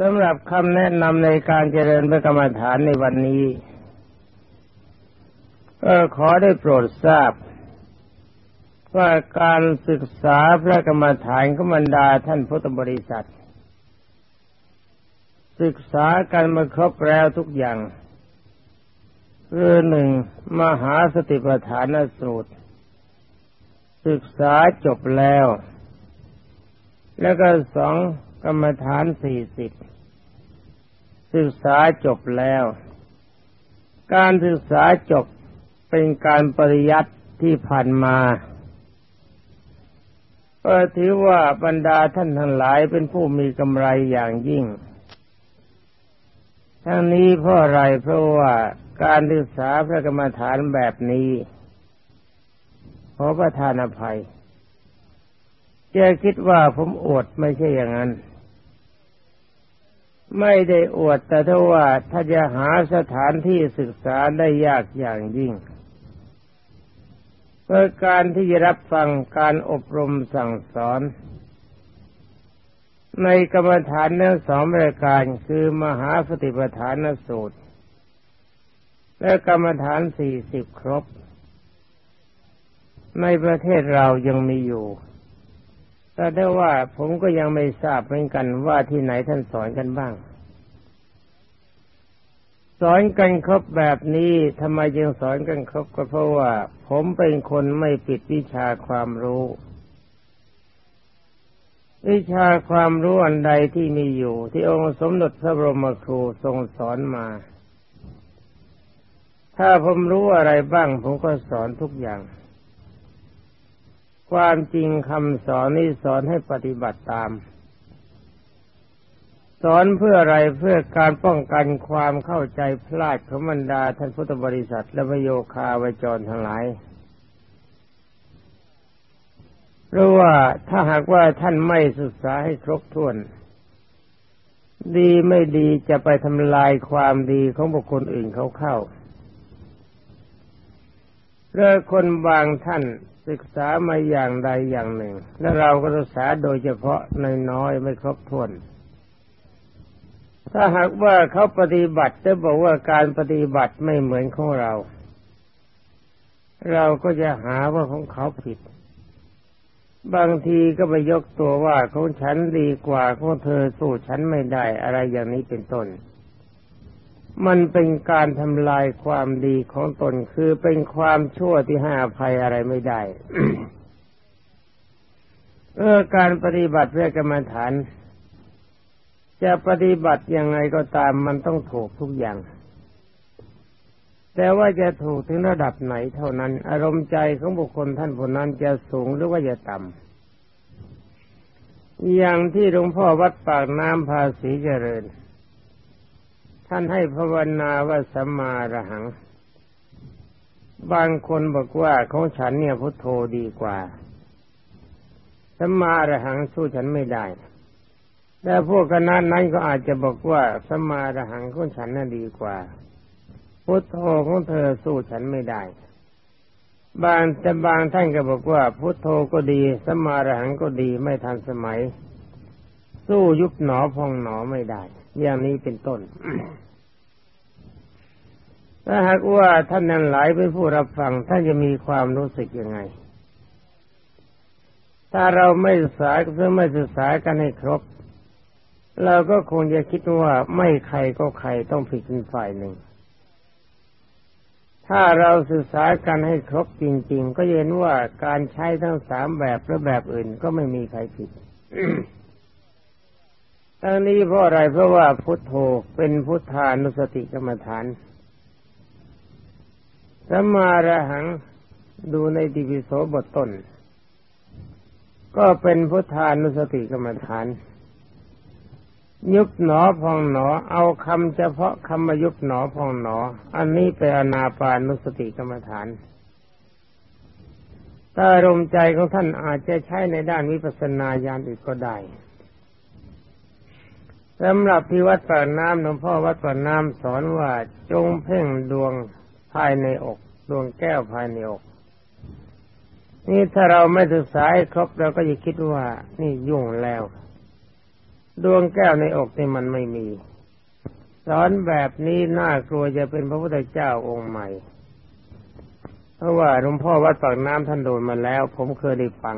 สำหรับคำแนะนำในการเจริญพระกรรมฐานในวันนี้ก็ขอได้โปรดทราบ ว่าการศึกษาพระกรรมฐานขบรรดาท่านพุทธบริษัท ศึกษากันมาครบแล้วทุกอย่างคือหนึ่งมหาสติปัฏฐานสูตร ศึกษาจบแล้ว แล้วก็สอง กรรมฐานสี่สิบศึกษาจบแล้ว การศึกษาจบเป็นการปริยัติที่ผ่านมาก็ถือว่าบรรดาท่านทั้งหลายเป็นผู้มีกำไรอย่างยิ่ง ทั้งนี้เพราะอะไรเพราะว่าการศึกษาพระกรรมฐานแบบนี้ขอประทานอภัยจะคิดว่าผมอวดไม่ใช่อย่างนั้น ไม่ได้อวดแต่ถ้าว่าถ้าจะหาสถานที่ศึกษาได้ยากอย่างยิ่งเพื่อการที่จะรับฟังการอบรมสั่งสอน ในกรรมฐานเนื้อสองรายการคือมหาสติปัฏฐานสูตร และกรรมฐานสี่สิบครบ ในประเทศเรายังมีอยู่แต่ได้ว่าผมก็ยังไม่ทราบเหมือนกันว่าที่ไหนท่านสอนกันบ้าง สอนกันครบแบบนี้ทำไมจึงสอนกันครบก็เพราะว่า ผมเป็นคนไม่ปิดวิชาความรู้ วิชาความรู้อันใดที่มีอยู่ ที่องค์สมเด็จพระบรมครูทรงสอนมา ถ้าผมรู้อะไรบ้างผมก็สอนทุกอย่าง ความจริงคำสอนนี้สอนให้ปฏิบัติตาม สอนเพื่ออะไรเพื่อการป้องกันความเข้าใจพลาดของบรรดาท่านพุทธบริษัท และประโยคาวจรทั้งหลายเพราะว่าถ้าหากว่าท่านไม่ศึกษาให้ครบถ้วน ดีไม่ดีจะไปทำลายความดีของบุคคลอื่นเขาเข้าเรื่องคนบางท่านศึกษามาอย่างใดอย่างหนึ่ง และเราก็ศึกษาโดยเฉพาะน้อยๆไม่ครบถ้วน ถ้าหากว่าเขาปฏิบัติจะบอกว่าการปฏิบัติไม่เหมือนของเรา เราก็จะหาว่าของเขาผิด บางทีก็ไปยกตัวว่าของฉันดีกว่าของเธอสู้ฉันไม่ได้อะไรอย่างนี้เป็นต้น มันเป็นการทำลายความดีของตนคือเป็นความชั่วที่ให้อภัยอะไรไม่ได้เออการปฏิบัติเพื่อกรรมฐาน จะปฏิบัติยังไงก็ตามมันต้องถูกทุกอย่าง แต่ว่าจะถูกถึงระดับไหนเท่านั้น อารมณ์ใจของบุคคลท่านผู้นั้นจะสูงหรือว่าจะต่ำอย่างที่หลวงพ่อวัดปากน้ำภาษีเจริญ ท่านให้ภาวนาว่าสัมมาระหัง บางคนบอกว่าของฉันเนี่ยพุทโธดีกว่าสัมมาระหังสู้ฉันไม่ได้ แต่พวกคณะนั้นก็อาจจะบอกว่าสมาระหังของฉันน่ะดีกว่า พุทโธของเธอสู้ฉันไม่ได้ บางแต่บางท่านก็บอกว่า พุทโธก็ดี สมาระหังก็ดีไม่ทันสมัย สู้ยุบหนอพองหนอไม่ได้ อย่างนี้เป็นต้นถ้าหากว่าท่านนั้นหลายเป็นผู้รับฟังท่านจะมีความรู้สึกยังไง ถ้าเราไม่ศึกษาเพื่อไม่ศึกษากันให้ครบ เราก็คงจะคิดว่าไม่ใครก็ใครต้องผิดเป็นฝ่ายหนึ่ง ถ้าเราศึกษากันให้ครบจริง ๆ ก็เห็นว่าการใช้ทั้งสามแบบและแบบอื่นก็ไม่มีใครผิดทั้งนี้เพราะอะไรเพราะว่าพุทโธเป็นพุทธานุสติกรรมฐานสัมมาระหังดูในติปิโสบทต้น ก็เป็นพุทธานุสติกรรมฐาน ยุบหนอพองหนอ เอาคำเฉพาะคำมายุบหนอพองหนอ อันนี้เป็นอนาปานุสติกรรมฐานถ้าอารมณ์ใจของท่านอาจจะใช้ในด้านวิปัสสนาญาณอีกก็ได้สำหรับที่วัดปากน้ำหลวงพ่อวัดปากน้ำสอนว่าจงเพ่งดวงภายในอก ดวงแก้วภายในอก นี่ถ้าเราไม่ศึกษาครบเราก็จะคิดว่านี่ยุ่งแล้ว ดวงแก้วในอกนี่มันไม่มี สอนแบบนี้น่ากลัวจะเป็นพระพุทธเจ้าองค์ใหม่ เพราะว่าหลวงพ่อวัดปากน้ำท่านโดนมาแล้ว ผมเคยได้ฟัง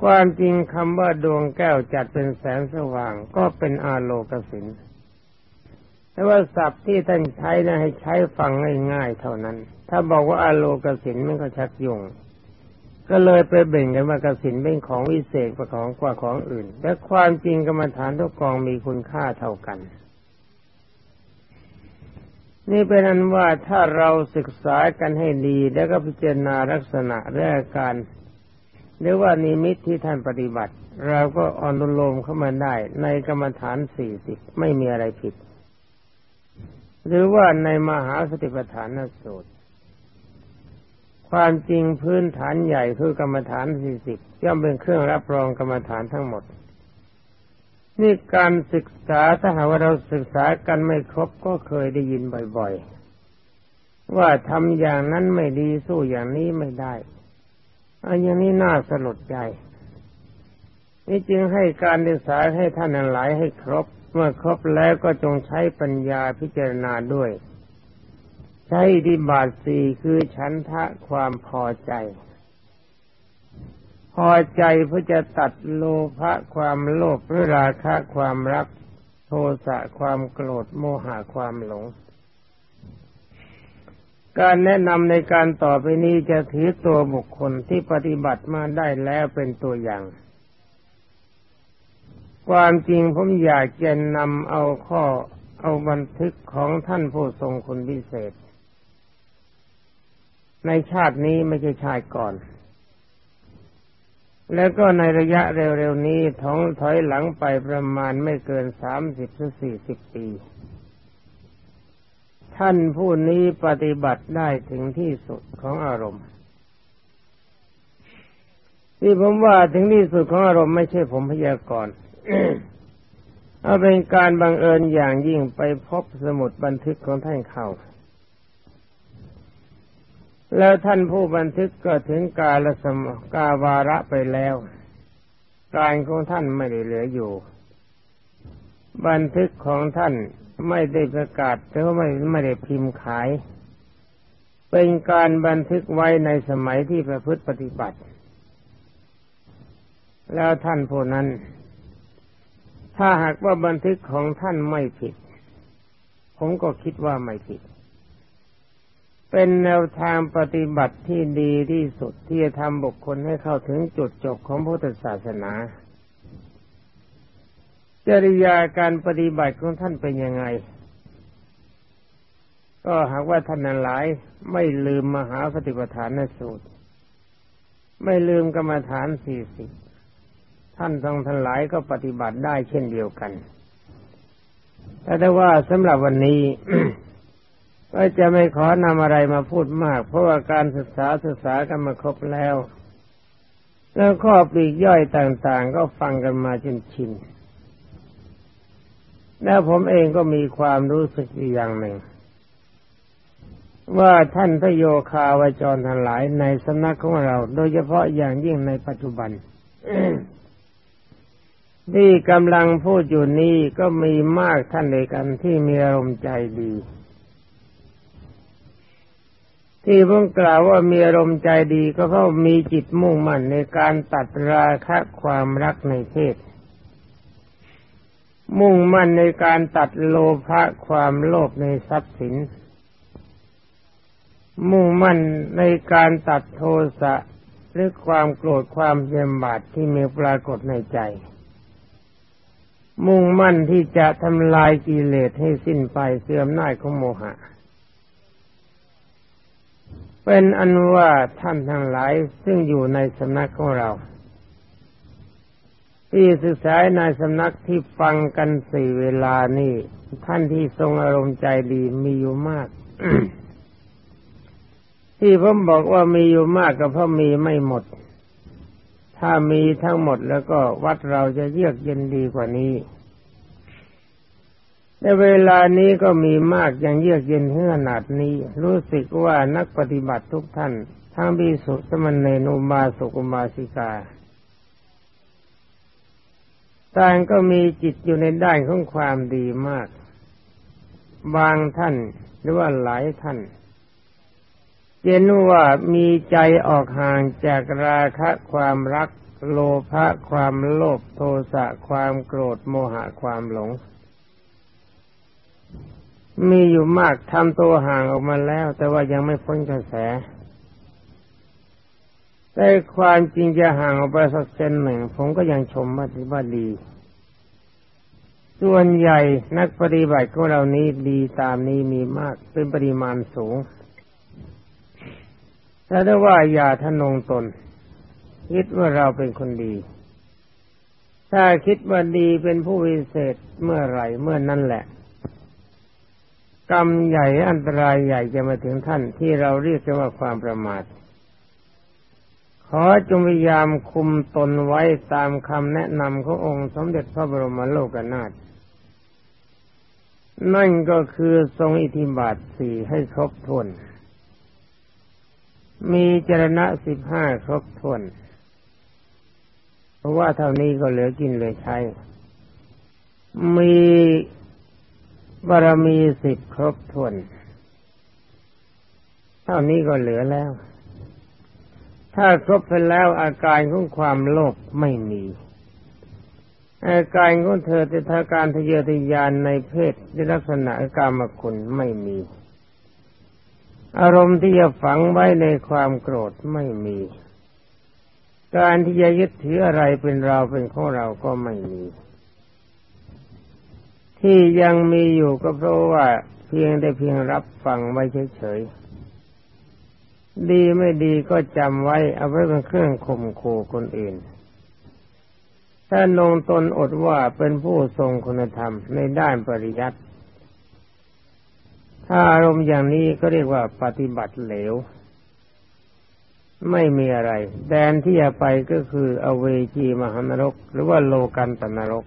ความจริงคำว่าดวงแก้วจัดเป็นแสงสว่าง ก็เป็นอาโลกสินแต่ว่าศัพท์ที่ท่านใช้นะให้ใช้ฟังง่ายๆเท่านั้น ถ้าบอกว่าอาโลกสินมันก็ชักยุ่ง ก็เลยไปเบ่งกันว่ากสินเป็นของวิเศษกว่าของกว่าของอื่น แต่ความจริงกรรมฐานทุกกองมีคุณค่าเท่ากัน นี่เป็นอันว่าถ้าเราศึกษากันให้ดีแล้วก็พิจารณาลักษณะและอาการหรือว่านิมิตที่ท่านปฏิบัติ เราก็อนุโลมเข้ามาได้ในกรรมฐานสี่สิบไม่มีอะไรผิด หรือว่าในมหาสติปัฏฐานสูตร ความจริงพื้นฐานใหญ่คือกรรมฐานสี่สิบย่อมเป็นเครื่องรับรองกรรมฐานทั้งหมด นี่การศึกษาถ้าหากว่าเราศึกษากันไม่ครบก็เคยได้ยินบ่อยๆ ว่าทำอย่างนั้นไม่ดีสู้อย่างนี้ไม่ได้อันอย่างนี้น่าสลดใจนี่จึงให้การศึกษาให้ท่านหลายให้ครบ เมื่อครบแล้วก็จงใช้ปัญญาพิจารณาด้วย ใช้ดีบาทสี่คือฉันทะความพอใจ พอใจเพื่อจะตัดโลภะความโลภหรือราคะความรัก โทสะความโกรธโมหะความหลง การแนะนำในการต่อไปนี้จะถือตัวบุคคลที่ปฏิบัติมาได้แล้วเป็นตัวอย่างความจริงผมอยากจะนำเอาข้อเอาบันทึกของท่านผู้ทรงคุณพิเศษ ในชาตินี้ไม่ใช่ชาติก่อน แล้วก็ในระยะเร็วๆนี้ท้องถอยหลังไปประมาณไม่เกินสามสิบหรือสี่สิบปี ท่านผู้นี้ปฏิบัติได้ถึงที่สุดของอารมณ์ ที่ผมว่าถึงที่สุดของอารมณ์ไม่ใช่ผมพยากรณ์เอาเป็นการบังเอิญอย่างยิ่งไปพบสมุดบันทึกของท่านเข้า แล้วท่านผู้บันทึกก็ถึงกาลสมกาวาระไปแล้ว การของท่านไม่ได้เหลืออยู่ บันทึกของท่านไม่ได้ประกาศหรือไม่ไม่ได้พิมพ์ขาย เป็นการบันทึกไว้ในสมัยที่ประพฤติปฏิบัติ แล้วท่านผู้นั้น ถ้าหากว่าบันทึกของท่านไม่ผิด ผมก็คิดว่าไม่ผิด เป็นแนวทางปฏิบัติที่ดีที่สุดที่จะทำบุคคลให้เข้าถึงจุดจบของพุทธศาสนา จริยาการปฏิบัติของท่านเป็นยังไง ก็หากว่าท่านนั้นหลายไม่ลืมมหาปฏิปทานสูตร ไม่ลืมกรรมฐานสี่สิบท่านทั้งทั้งหลายก็ปฏิบัติได้เช่นเดียวกัน แต่ได้ว่าสำหรับวันนี้ ก็จะไม่ขอนำอะไรมาพูดมาก เพราะว่าการศึกษาศึกษากันมาครบแล้ว แล้วข้อปลีกย่อยต่างๆ ก็ฟังกันมาจนชินแล้วผมเองก็มีความรู้สึกอย่างหนึ่ง ว่าท่านพระโยคาวจรทั้งหลายในสำนักของเรา โดยเฉพาะอย่างยิ่งในปัจจุบันที่กำลังพูดอยู่นี้ก็มีมากท่านเลยกันที่มีอารมณ์ใจดี ที่ผมกล่าวว่ามีอารมณ์ใจดีก็เพราะมีจิตมุ่งมั่นในการตัดราคะความรักในเพศ มุ่งมั่นในการตัดโลภะความโลภในทรัพย์สิน มุ่งมั่นในการตัดโทสะหรือความโกรธความเย็นบาดที่มีปรากฏในใจ มุ่งมั่นที่จะทำลายกิเลสให้สิ้นไปเสื่อมหน้าของโมหะ เป็นอันว่าท่านทั้งหลายซึ่งอยู่ในสำนักของเรา ที่ศึกษาในสำนักที่ฟังกันสี่เวลานี่ท่านที่ทรงอารมณ์ใจดีมีอยู่มาก ที่ผมบอกว่ามีอยู่มากก็เพราะมีไม่หมด ถ้ามีทั้งหมดแล้วก็วัดเราจะเยือกเย็นดีกว่านี้ ในเวลานี้ก็มีมากย่างเยือกเย็นขนาดนี้ รู้สึกว่านักปฏิบัติทุกท่าน ทั้งบิสุสมณเณนุมาสุกุมาสิกาต่างก็มีจิตอยู่ในด้านของความดีมาก บางท่านหรือว่าหลายท่านเจนว่ามีใจออกห่างจากราคะความรัก โลภะความโลภโทสะความโกรธโมหะความหลง มีอยู่มากทำตัวห่างออกมาแล้ว แต่ว่ายังไม่พ้นกระแสแต่ความจริงจะห่างออกไปสักเซนหนึ่ง ผมก็ยังชมว่าถือว่าดี ส่วนใหญ่นักปฏิบัติของเรานี้ดีตามนี้มีมากเป็นปริมาณสูงแต่ถ้าว่าอย่าทนงตน คิดว่าเราเป็นคนดี ถ้าคิดว่าดีเป็นผู้วิเศษเมื่อไหร่เมื่อนั่นแหละ กรรมใหญ่อันตรายใหญ่จะมาถึงท่านที่เราเรียกว่าความประมาท ขอจงพยายามคุมตนไว้ตามคำแนะนำขององค์สมเด็จพระบรมโลกนาถนั่นก็คือทรงอิทธิบาทสี่ให้ครบถ้วน มีจรณะสิบห้าครบถ้วน เพราะว่าเท่านี้ก็เหลือกินเหลือใช้ มี บารมีสิบครบถ้วน เท่านี้ก็เหลือแล้ว ถ้าครบไปแล้วอาการของความโลภไม่มี อาการของเธอจะทาการทะเยอทะยานในเพศในลักษณะกามคุณไม่มี อารมณ์ที่จะฝังไว้ในความโกรธไม่มี การที่จะยึดถืออะไรเป็นเราเป็นของเราก็ไม่มี ที่ยังมีอยู่ก็เพราะว่าเพียงได้เพียงรับฟังไว้เฉยๆ ดีไม่ดีก็จำไว้เอาไว้เป็นเครื่องข่มขู่คนอื่น ถ้านงตนอดว่าเป็นผู้ทรงคุณธรรมในด้านปริยัติถ้าอารมณ์อย่างนี้ก็เรียกว่าปฏิบัติเหลว ไม่มีอะไร แดนที่จะไปก็คืออเวจีมหานรก หรือว่าโลกันตนรก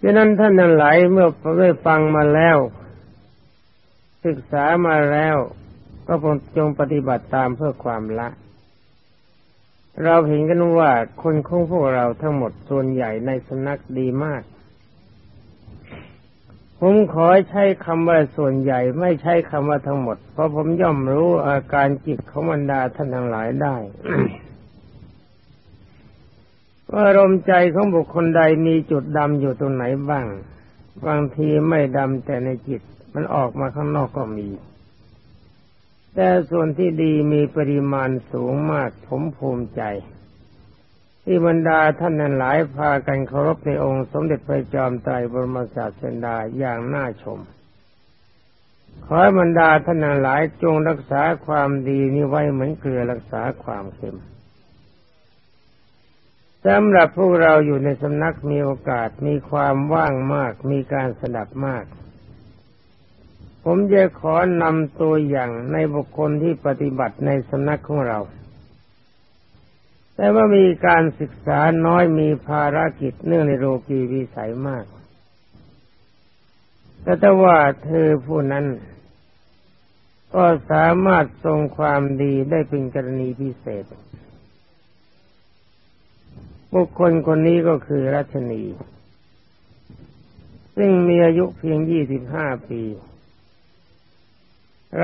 ดังนั้นท่านนั้นหลายเมื่อได้ฟังมาแล้ว ศึกษามาแล้ว ก็จงปฏิบัติตามเพื่อความละ เราเห็นกันว่าคนของพวกเราทั้งหมดส่วนใหญ่ในสนักดีมาก ผมขอใช้คำว่าส่วนใหญ่ไม่ใช้คำว่าทั้งหมด เพราะผมย่อมรู้อาการจิตของบรรดาท่านทั้งหลายได้ ว่าอารมณ์ใจของบุคคลใดมีจุดดำอยู่ตรงไหนบ้าง บางทีไม่ดำแต่ในจิต มันออกมาข้างนอกก็มี แต่ส่วนที่ดีมีปริมาณสูงมากผมภูมิใจ ที่บรรดาท่านนั้นหลายพากันเคารพในองค์สมเด็จพระจอมไตรบรมศาสดาอย่างน่าชม ขอให้บรรดาท่านนั้นหลายจงรักษาความดีนี้ไว้เหมือนเกลือรักษาความเค็ม สำหรับพวกเราอยู่ในสำนักมีโอกาสมีความว่างมาก มีการสดับมาก ผมจะขอนำตัวอย่างในบุคคลที่ปฏิบัติในสำนักของเรา แต่ว่ามีการศึกษาน้อยมีภารกิจเนื่องในโลกีวิสัยมาก แต่ถ้าว่าเธอผู้นั้น ก็สามารถทรงความดีได้เป็นกรณีพิเศษ บุคคลคนนี้ก็คือรัชนี ซึ่งมีอายุเพียงยี่สิบห้าปี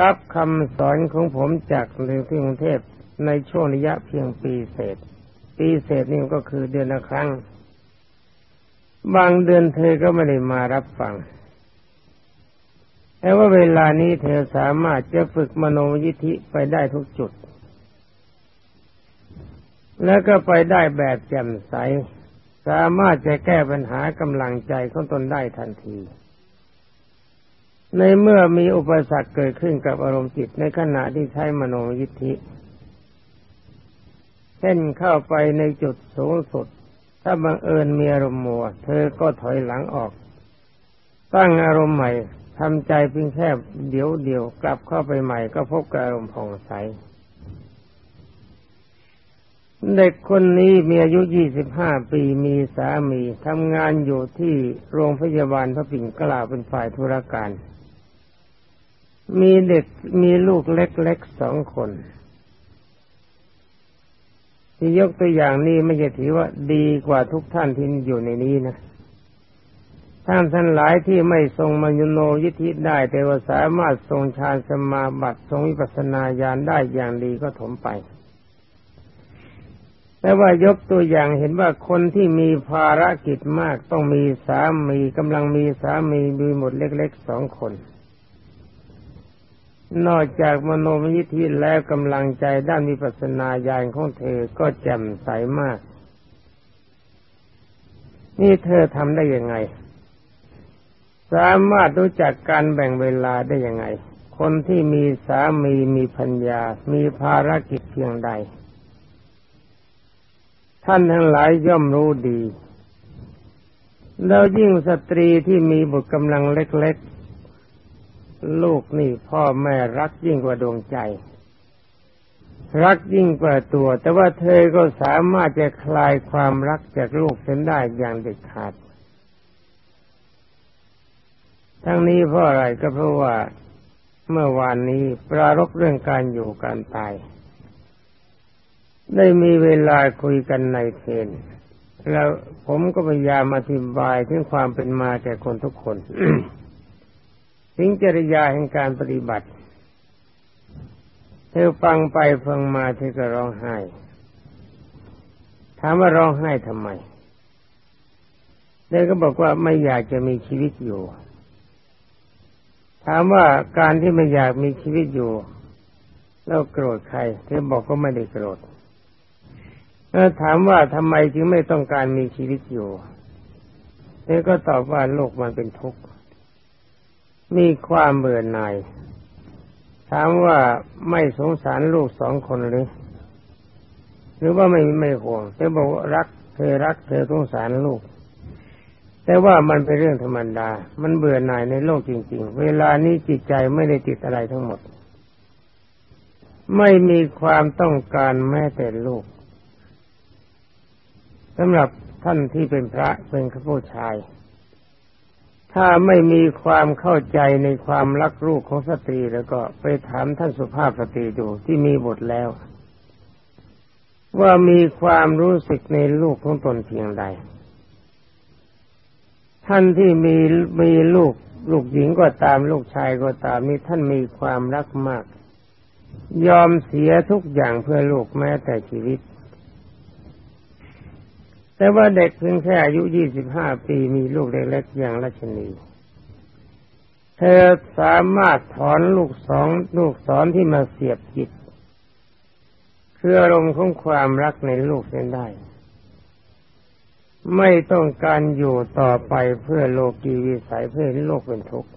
รับคำสอนของผมจากเรือกรุงเทพในช่วงระยะเพียงปีเศษ ปีเศษนี่ก็คือเดือนละครั้ง บางเดือนเธอก็ไม่ได้มารับฟังแต่ว่าเวลานี้เธอสามารถจะฝึกมโนยิธิไปได้ทุกจุด แล้วก็ไปได้แบบแจ่มใส สามารถจะแก้ปัญหากำลังใจของตนได้ทันที ในเมื่อมีอุปสรรคเกิดขึ้นกับอารมณ์จิตในขณะที่ใช้มโนยิทธิ เช่นเข้าไปในจุดสูงสุด ถ้าบังเอิญมีอารมณ์มัว เธอก็ถอยหลังออก ตั้งอารมณ์ใหม่ทำใจเพียงแค่เดี๋ยวเดียวกลับเข้าไปใหม่ก็พบกับอารมณ์ผ่องใส เด็กคนนี้มีอายุยี่สิบห้าปีมีสามีทำงานอยู่ที่โรงพยาบาลพระปิ่นกล้าเป็นฝ่ายธุรการ มีเด็กมีลูกเล็กๆสองคนที่ยกตัวอย่างนี้ไม่จะถือว่าดีกว่าทุกท่านที่อยู่ในนี้นะท่านท่านหลายที่ไม่ทรงมยุโนยิธิได้ แต่ว่าสามารถทรงฌานสมาบัติทรงวิปัสสนาญาณได้อย่างดีก็ถมไป แต่ว่ายกตัวอย่างเห็นว่าคนที่มีภารกิจมากต้องมีสามีกำลังมีสามีมีหมดเล็กๆสองคน นอกจากมโนมยิธิแล้วกำลังใจด้านวิปัสสนาญาณของเธอก็แจ่มใสมาก นี่เธอทำได้ยังไง สามารถรู้จักการแบ่งเวลาได้ยังไง คนที่มีสามีมีพัญญา มีภารกิจเพียงใด ท่านทั้งหลายย่อมรู้ดี แล้วยิ่งสตรีที่มีบุตรกำลังเล็กๆ ลูกนี่พ่อแม่รักยิ่งกว่าดวงใจ รักยิ่งกว่าตัว แต่ว่าเธอก็สามารถจะคลายความรักจากลูกเส้นได้อย่างเด็ดขาด ทั้งนี้เพราะอะไรก็เพราะว่าเมื่อวานนี้ปรารบเรื่องการอยู่การตาย ได้มีเวลาคุยกันในเทนแล้วผมก็พยายามอธิบายถึงความเป็นมาแก่คนทุกคนถึงจริยาแห่งการปฏิบัติ เธอฟังไปฟังมาเธอก็ร้องไห้ ถามว่าร้องไห้ทำไมเธอก็บอกว่าไม่อยากจะมีชีวิตอยู่ ถามว่าการที่ไม่อยากมีชีวิตอยู่ แล้วโกรธใคร เธอบอกก็ไม่ได้โกรธ แล้วถามว่าทำไมจึงไม่ต้องการมีชีวิตอยู่เธอก็ตอบว่าโลกมันเป็นทุกข์ มีความเบื่อหน่าย ถามว่าไม่สงสารลูกสองคนหรือ หรือว่าไม่ไม่ห่วงเธอบอกว่ารักเธอรักเธอสงสารลูก แต่ว่ามันเป็นเรื่องธรรมดา มันเบื่อหน่ายในโลกจริง ๆ เวลานี้จิตใจไม่ได้ติดอะไรทั้งหมด ไม่มีความต้องการแม้แต่ลูก สำหรับท่านที่เป็นพระเป็นข้าผู้ชาย ถ้าไม่มีความเข้าใจในความรักลูกของสตรีแล้วก็ไปถามท่านสุภาพสตรีดูที่มีบทแล้ว ว่ามีความรู้สึกในลูกของตนเพียงใด ท่านที่มีมีลูกลูกหญิงก็ตามลูกชายก็ตามนี่ท่านมีความรักมาก ยอมเสียทุกอย่างเพื่อลูกแม้แต่ชีวิต แต่ว่าเด็กเพียงแค่อายุยี่สิบห้าปีมีลูกเล็กๆอย่างรัชนี เธอสามารถถอนลูกสองลูกสอนที่มาเสียบจิตคืออารมณ์ของความรักในลูกเส้นได้ ไม่ต้องการอยู่ต่อไปเพื่อโลกีวิสัยเพื่อโลกเป็นทุกข์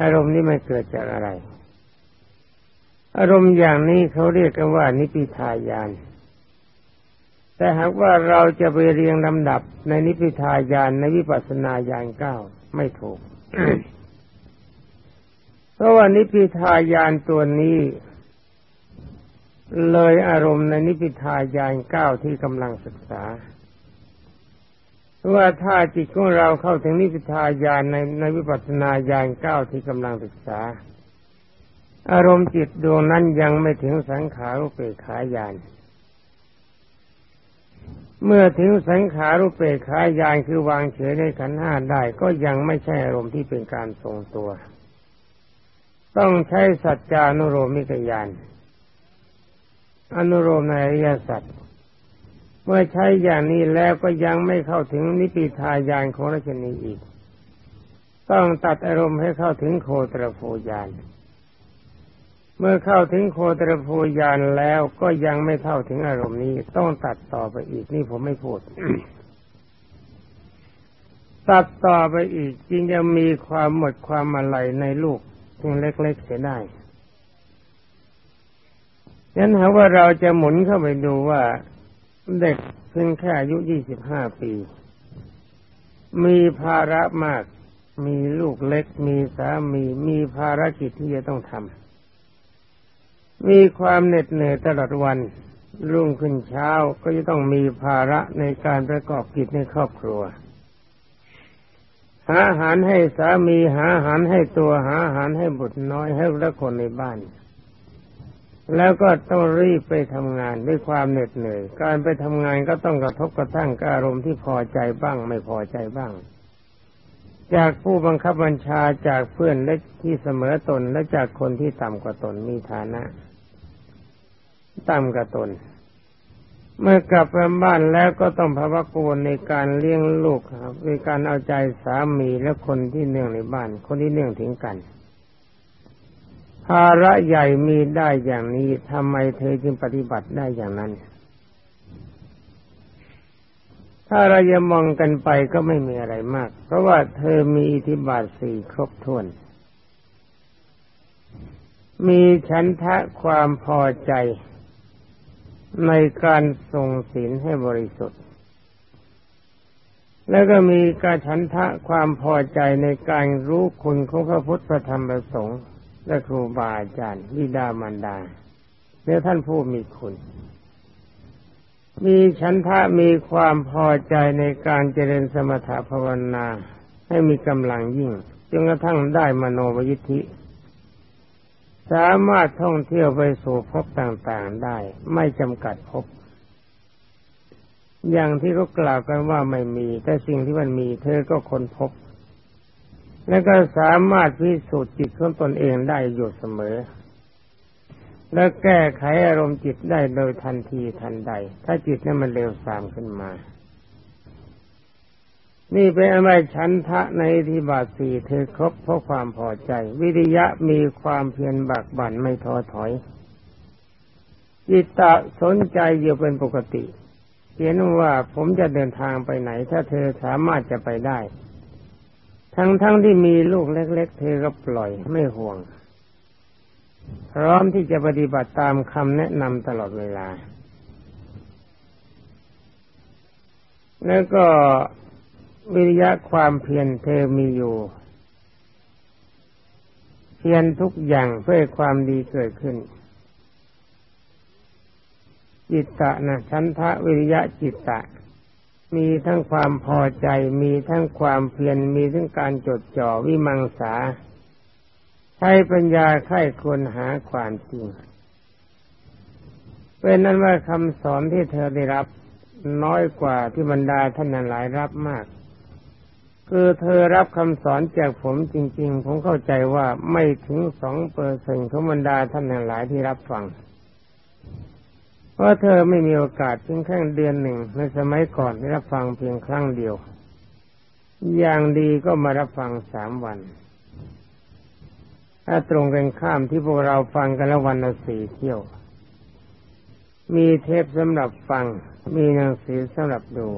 อารมณ์นี้ไม่เกิดจากอะไร อารมณ์อย่างนี้เขาเรียกกันว่านิพิทายาน แต่หากว่าเราจะไปเรียงลำดับในนิพิทายานในวิปัสสนาญาณเก้าไม่ถูก เพราะว่านิพิทายานตัวนี้ เลยอารมณ์ในนิพิทายานเก้าที่กำลังศึกษาว่าถ้าจิตของเราเข้าถึงนิพิทายานในในวิปัสสนาญาณเก้าที่กำลังศึกษา อารมณ์จิตดวงนั้นยังไม่ถึงสังขารุเปกขายาน เมื่อถึงสังขารุเปกขายานคือวางเฉยในขันห้าได้ก็ยังไม่ใช่อารมณ์ที่เป็นการทรงตัว ต้องใช้สัจจานุโรมิกยานอนุโลมในอริยสัจเมื่อใช้อย่างนี้แล้วก็ยังไม่เข้าถึงนิพิทายานของราชนีอีก ต้องตัดอารมณ์ให้เข้าถึงโคตรโพยาน เมื่อเข้าถึงโคตรโพยานแล้วก็ยังไม่เข้าถึงอารมณ์นี้ ต้องตัดต่อไปอีกนี่ผมไม่พูดตัดต่อไปอีกจึงจะมีความหมดความอะไรในลูกเพียงเล็กๆเสียได้นั้นหาว่าเราจะหมุนเข้าไปดูว่าเด็กเพียงแค่อายุยี่สิบห้าปี มีภาระมาก มีลูกเล็ก มีสามี มีภารกิจที่จะต้องทำ มีความเหน็ดเหนื่อยตลอดวัน รุ่งขึ้นเช้าก็จะต้องมีภาระในการประกอบกิจในครอบครัว หาอาหารให้สามีหาอาหารให้ตัวหาอาหารให้บุตรน้อยให้ละคนในบ้าน แล้วก็ต้องรีบไปทำงานด้วยความเหน็ดเหนื่อย การไปทำงานก็ต้องกระทบกระทั่งอารมณ์ที่พอใจบ้าง ไม่พอใจบ้าง จากผู้บังคับบัญชาจากเพื่อนเล็กที่เสมอตนและจากคนที่ต่ำกว่าตนมีฐานะ ต่ำกว่าตน เมื่อกลับไปบ้านแล้วก็ต้องภาวะกวนในการเลี้ยงลูกครับในการเอาใจสามีและคนที่เนื่องในบ้าน คนที่เนื่องถึงกัน ภาระใหญ่มีได้อย่างนี้ทำไมเธอจึงปฏิบัติได้อย่างนั้น ถ้าเราจะมองกันไปก็ไม่มีอะไรมาก เพราะว่าเธอมีอิทธิบาทสี่ครบถ้วนมีฉันทะความพอใจ ในการทรงศีลให้บริสุทธิ์ แล้วก็มีการฉันทะความพอใจในการรู้คุณของพระพุทธธรรมประสงค์และครูบาอาจารย์วิดามารดาเนื้อท่านผู้มีคุณ มีฉันทะมีความพอใจในการเจริญสมถภาวนาให้มีกำลังยิ่งจนกระทั่งได้มโนวิธิ สามารถท่องเที่ยวไปสู่พบต่างๆได้ ไม่จำกัดพบ อย่างที่เขากล่าวกันว่าไม่มี แต่สิ่งที่มันมีเธอก็ค้นพบ และก็สามารถพิสูจน์จิตของตนเองได้อยู่เสมอ และแก้ไขอารมณ์จิตได้โดยทันทีทันใด ถ้าจิตนั้นมันเร็วสามขึ้นมา นี่เป็นอะไรชันทะในที่บาทสี่เธอครบเพราะความพอใจ วิริยะมีความเพียรบักบั่นไม่ท้อถอยจิตตะสนใจอยู่เป็นปกติเขียนว่าผมจะเดินทางไปไหน ถ้าเธอสามารถจะไปได้ ทั้งๆทที่มีลูกเล็ก ๆ เธอก็ปล่อยไม่ห่วง พร้อมที่จะปฏิบัติตามคำแนะนำตลอดเวลา แล้วก็ วิริยะความเพียรเธอมีอยู่ เพียรทุกอย่างเพื่อความดีเกิดขึ้น จิตตะนะชันทะวิริยะจิตตะ มีทั้งความพอใจ มีทั้งความเพียรมีทั้งการจดจ่อวิมังสาใช้ปัญญาไข้ควรหาความจริงเป็นนั้นว่าคำสอนที่เธอได้รับน้อยกว่าที่บรรดาท่านหลายรับมาก คือเธอรับคำสอนจากผมจริง ๆ ผมเข้าใจว่าไม่ถึงสองเปอร์เซ็นต์ของบรรดาท่านหลายที่รับฟัง เพราะเธอไม่มีโอกาสเพียงแค่เดือนหนึ่งในสมัยก่อนได้รับฟังเพียงครั้งเดียว อย่างดีก็มารับฟังสามวัน ถ้าตรงกันข้ามที่พวกเราฟังกันละวันละสี่เที่ยว มีเทปสำหรับฟัง มีหนังสือสำหรับดู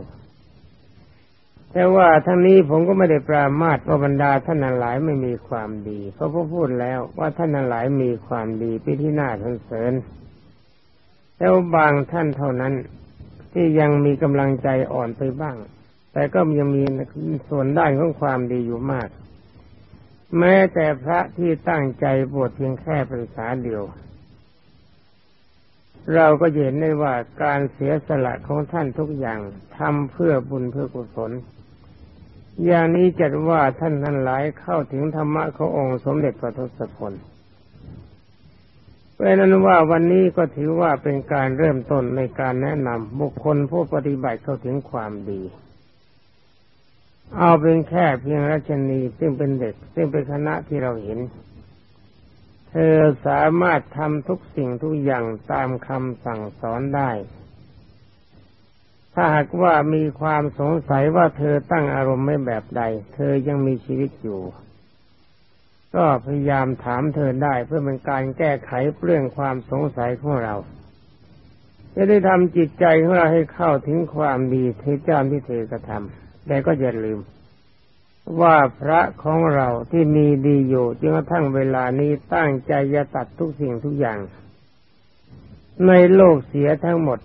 แต่ว่าทั้งนี้ผมก็ไม่ได้ปรามาสว่าบรรดาท่านหลายไม่มีความดีเพราะพระพูดแล้วว่าท่านหลายมีความดีไปที่น่าสรรเสริญแล้วบางท่านเท่านั้น ที่ยังมีกำลังใจอ่อนไปบ้าง แต่ก็ยังมีส่วนด้านของความดีอยู่มาก แม้แต่พระที่ตั้งใจบวชเพียงแค่ภาษาเดียว เราก็เห็นได้ว่าการเสียสละของท่านทุกอย่างทำเพื่อบุญเพื่อกุศล อย่างนี้จัดว่าท่านทั้งหลายเข้าถึงธรรมะขององค์สมเด็จพระทศพลเพราะนั้นว่าวันนี้ก็ถือว่าเป็นการเริ่มต้นในการแนะนำบุคคลผู้ปฏิบัติเข้าถึงความดี เอาเป็นแค่เพียงรัชนีซึ่งเป็นเด็ก ซึ่งเป็นคณะที่เราเห็น เธอสามารถทำทุกสิ่งทุกอย่างตามคำสั่งสอนได้ ถ้าหากว่ามีความสงสัยว่าเธอตั้งอารมณ์ไม่แบบใด เธอยังมีชีวิตอยู่ ก็พยายามถามเธอได้เพื่อเป็นการแก้ไขเรื่องความสงสัยของเรา จะได้ทำจิตใจของเราให้เข้าถึงความดีที่เจ้าที่เธอกระทำแต่ก็อย่าลืม ว่าพระของเราที่มีดีอยู่จนกระทั่งเวลานี้ตั้งใจจะตัดทุกสิ่งทุกอย่าง ในโลกเสียทั้งหมด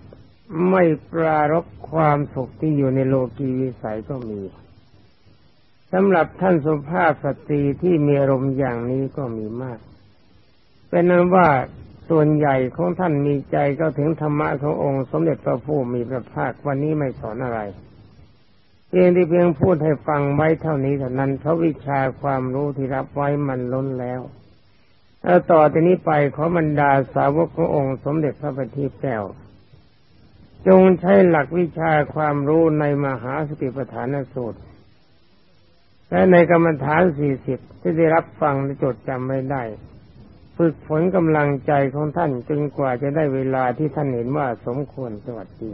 ไม่ปรารบความสุขที่อยู่ในโลกีวิสัยก็มีสำหรับท่านสุภาพสตรีที่มีอารมณ์อย่างนี้ก็มีมาก เป็นนั้นว่าส่วนใหญ่ของท่านมีใจก็ถึงธรรมะขององค์ สมเด็จพระผู้มีพระภาควันนี้ไม่สอนอะไร เพียงที่เพียงพูดให้ฟังไว้เท่านี้เท่านั้นเพราะวิชาความรู้ที่รับไว้มันล้นแล้วแล้วต่อจากนี้ไปขอบรรดาสาวกขององค์สมเด็จพระบัณฑิตแก้ว จงใช้หลักวิชาความรู้ในมหาสติปัฏฐานสูตร และในกรรมฐานสี่สิบที่ได้รับฟังและจดจำไม่ได้ ฝึกฝนกำลังใจของท่านจนกว่าจะได้เวลาที่ท่านเห็นว่าสมควรสวัสดี